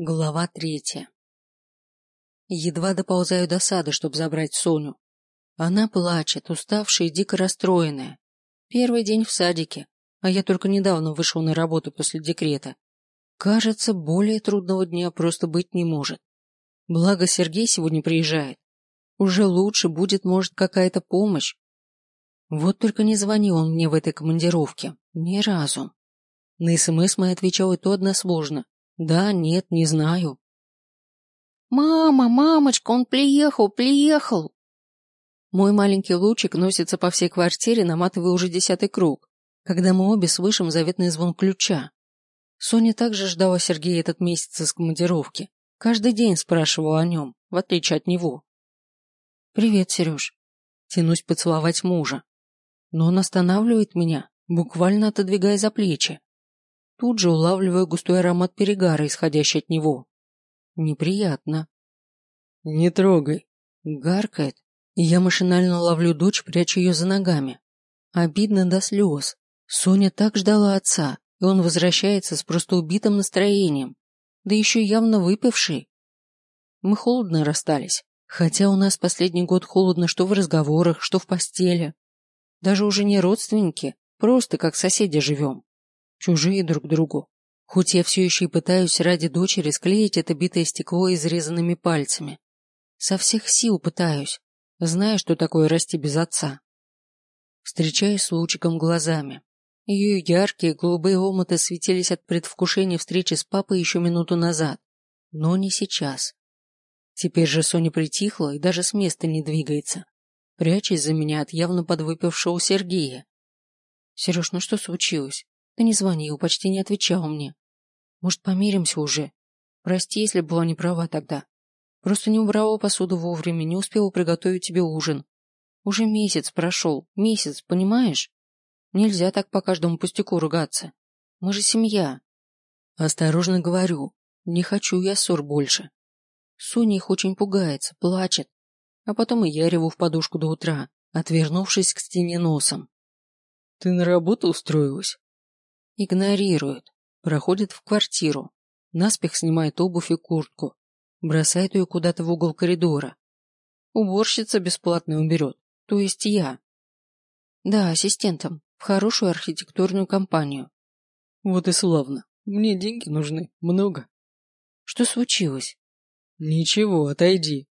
Глава третья. Едва доползаю до сада, чтобы забрать Соню. Она плачет, уставшая и дико расстроенная. Первый день в садике, а я только недавно вышел на работу после декрета. Кажется, более трудного дня просто быть не может. Благо Сергей сегодня приезжает. Уже лучше будет, может, какая-то помощь. Вот только не звонил он мне в этой командировке. Ни разу. На СМС мы отвечал и то односложно, да, нет, не знаю. Мама, мамочка, он приехал, приехал. Мой маленький лучик носится по всей квартире, наматывая уже десятый круг, когда мы обе слышим заветный звон ключа. Соня также ждала Сергея этот месяц из командировки. Каждый день спрашивала о нем, в отличие от него. «Привет, Сереж». Тянусь поцеловать мужа. Но он останавливает меня, буквально отодвигая за плечи. Тут же улавливаю густой аромат перегара, исходящий от него. Неприятно. «Не трогай!» Гаркает, и я машинально ловлю дочь, прячу ее за ногами. Обидно до слез. Соня так ждала отца, и он возвращается с просто убитым настроением, да еще явно выпивший. Мы холодно расстались, хотя у нас последний год холодно что в разговорах, что в постели. Даже уже не родственники, просто как соседи живем чужие друг другу. Хоть я все еще и пытаюсь ради дочери склеить это битое стекло изрезанными пальцами. Со всех сил пытаюсь, зная, что такое расти без отца. Встречаюсь с Лучиком глазами. Ее яркие голубые омуты светились от предвкушения встречи с папой еще минуту назад, но не сейчас. Теперь же Соня притихла и даже с места не двигается, прячась за меня от явно подвыпившего Сергея. «Сереж, ну что случилось? Ты не звонил, почти не отвечал мне. Может, помиримся уже? Прости, если была не права тогда. Просто не убрала посуду вовремя, не успела приготовить тебе ужин. Уже месяц прошел, месяц, понимаешь? Нельзя так по каждому пустяку ругаться. Мы же семья. Осторожно говорю, не хочу я ссор больше. Соня их очень пугается, плачет. А потом и я реву в подушку до утра, отвернувшись к стене носом. Ты на работу устроилась? Игнорирует. Проходит в квартиру. Наспех снимает обувь и куртку. Бросает ее куда-то в угол коридора. Уборщица бесплатно уберет. То есть я. Да, ассистентом. В хорошую архитектурную компанию. Вот и славно. Мне деньги нужны. Много. Что случилось? Ничего, отойди.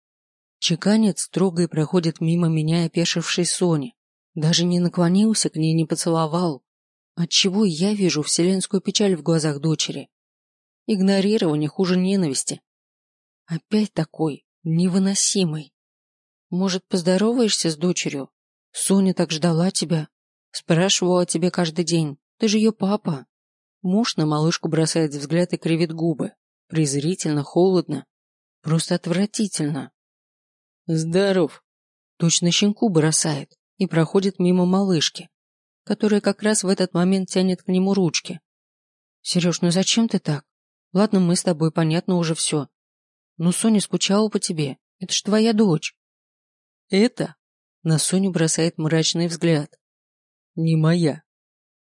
Чеканец строго и проходит мимо меня опешившей Сони. Даже не наклонился к ней, не поцеловал. Отчего я вижу вселенскую печаль в глазах дочери? Игнорирование хуже ненависти. Опять такой, невыносимый. Может, поздороваешься с дочерью? Соня так ждала тебя. Спрашивала о тебе каждый день. Ты же ее папа. Муж на малышку бросает взгляд и кривит губы. Презрительно, холодно. Просто отвратительно. Здоров. Точно щенку бросает и проходит мимо малышки которая как раз в этот момент тянет к нему ручки. «Сереж, ну зачем ты так? Ладно, мы с тобой, понятно уже все. Но Соня скучала по тебе. Это ж твоя дочь». «Это?» На Соню бросает мрачный взгляд. «Не моя».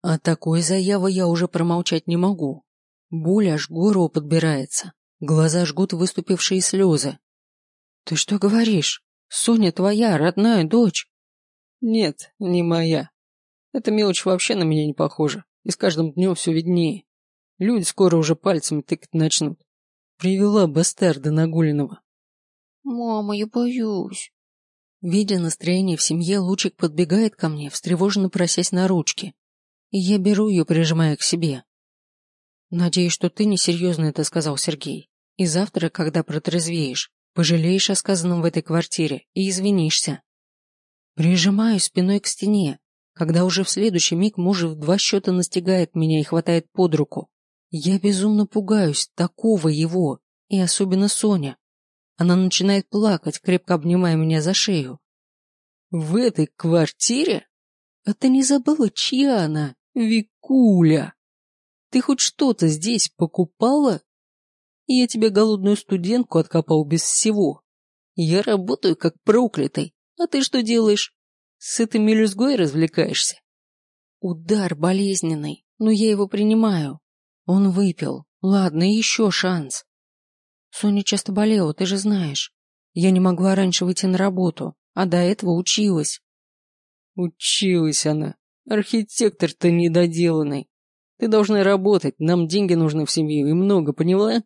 А такой заявы я уже промолчать не могу. Боль аж горло подбирается. Глаза жгут выступившие слезы. «Ты что говоришь? Соня твоя, родная дочь?» «Нет, не моя», эта мелочь вообще на меня не похожа, и с каждым днем все виднее. Люди скоро уже пальцами тыкать начнут. Привела бастарда Нагулиного. «Мама, я боюсь». Видя настроение в семье, Лучик подбегает ко мне, встревоженно просясь на ручки. И я беру ее, прижимая к себе. «Надеюсь, что ты несерьезно это сказал, Сергей. И завтра, когда протрезвеешь, пожалеешь о сказанном в этой квартире и извинишься». Прижимаю спиной к стене, когда уже в следующий миг муж в два счета настигает меня и хватает под руку. Я безумно пугаюсь такого его, и особенно Соня. Она начинает плакать, крепко обнимая меня за шею. «В этой квартире? А ты не забыла, чья она? Викуля! Ты хоть что-то здесь покупала? Я тебе голодную студентку откопал без всего. Я работаю как проклятый, а ты что делаешь? С этой мелюзгой развлекаешься? Удар болезненный, но я его принимаю. Он выпил. Ладно, еще шанс. Соня часто болела, ты же знаешь. Я не могла раньше выйти на работу, а до этого училась. Училась она. Архитектор-то недоделанный. Ты должна работать, нам деньги нужны в семью и много, поняла?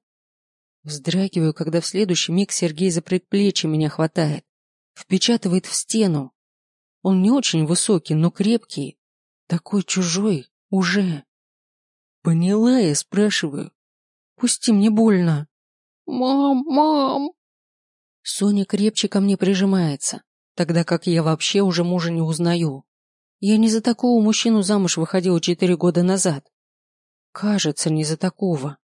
Вздрагиваю, когда в следующий миг Сергей за предплечье меня хватает. Впечатывает в стену. Он не очень высокий, но крепкий. Такой чужой. Уже. Поняла я, спрашиваю. Пусти, мне больно. Мам, мам. Соня крепче ко мне прижимается, тогда как я вообще уже мужа не узнаю. Я не за такого мужчину замуж выходила четыре года назад. Кажется, не за такого.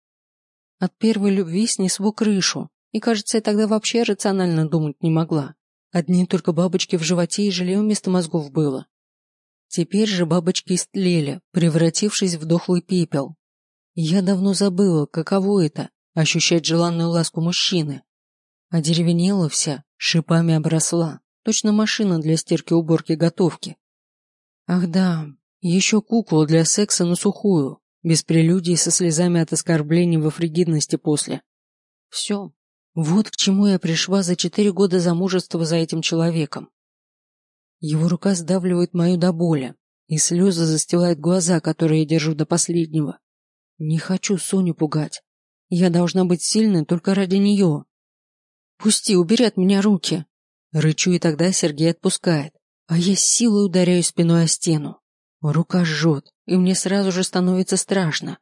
От первой любви снесло крышу, и, кажется, я тогда вообще рационально думать не могла. Одни только бабочки в животе и желе вместо мозгов было. Теперь же бабочки истлели, превратившись в дохлый пепел. Я давно забыла, каково это – ощущать желанную ласку мужчины. Одеревенела вся, шипами обросла, точно машина для стирки-уборки готовки. Ах да, еще кукла для секса на сухую, без прелюдий со слезами от оскорблений во фригидности после. Все. Вот к чему я пришла за четыре года замужества за этим человеком. Его рука сдавливает мою до боли, и слезы застилают глаза, которые я держу до последнего. Не хочу Соню пугать. Я должна быть сильной только ради нее. Пусти, убери от меня руки. Рычу, и тогда Сергей отпускает, а я с силой ударяю спиной о стену. Рука жжет, и мне сразу же становится страшно.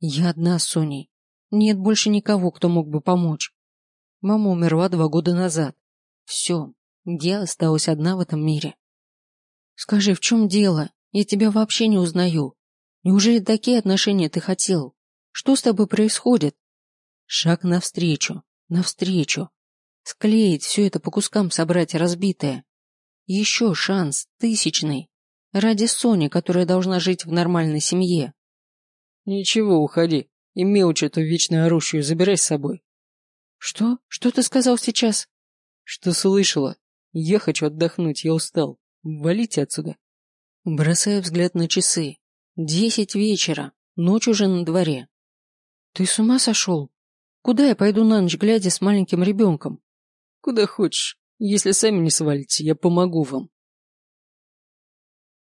Я одна с Соней. Нет больше никого, кто мог бы помочь. Мама умерла два года назад. Все, я осталась одна в этом мире. Скажи, в чем дело? Я тебя вообще не узнаю. Неужели такие отношения ты хотел? Что с тобой происходит? Шаг навстречу, навстречу. Склеить все это по кускам собрать разбитое. Еще шанс, тысячный. Ради Сони, которая должна жить в нормальной семье. Ничего, уходи. И мелочь эту вечно орущую забирай с собой. Что? Что ты сказал сейчас? Что слышала? Я хочу отдохнуть, я устал. Валите отсюда. Бросаю взгляд на часы. Десять вечера. Ночь уже на дворе. Ты с ума сошел? Куда я пойду на ночь, глядя с маленьким ребенком? Куда хочешь. Если сами не свалите, я помогу вам.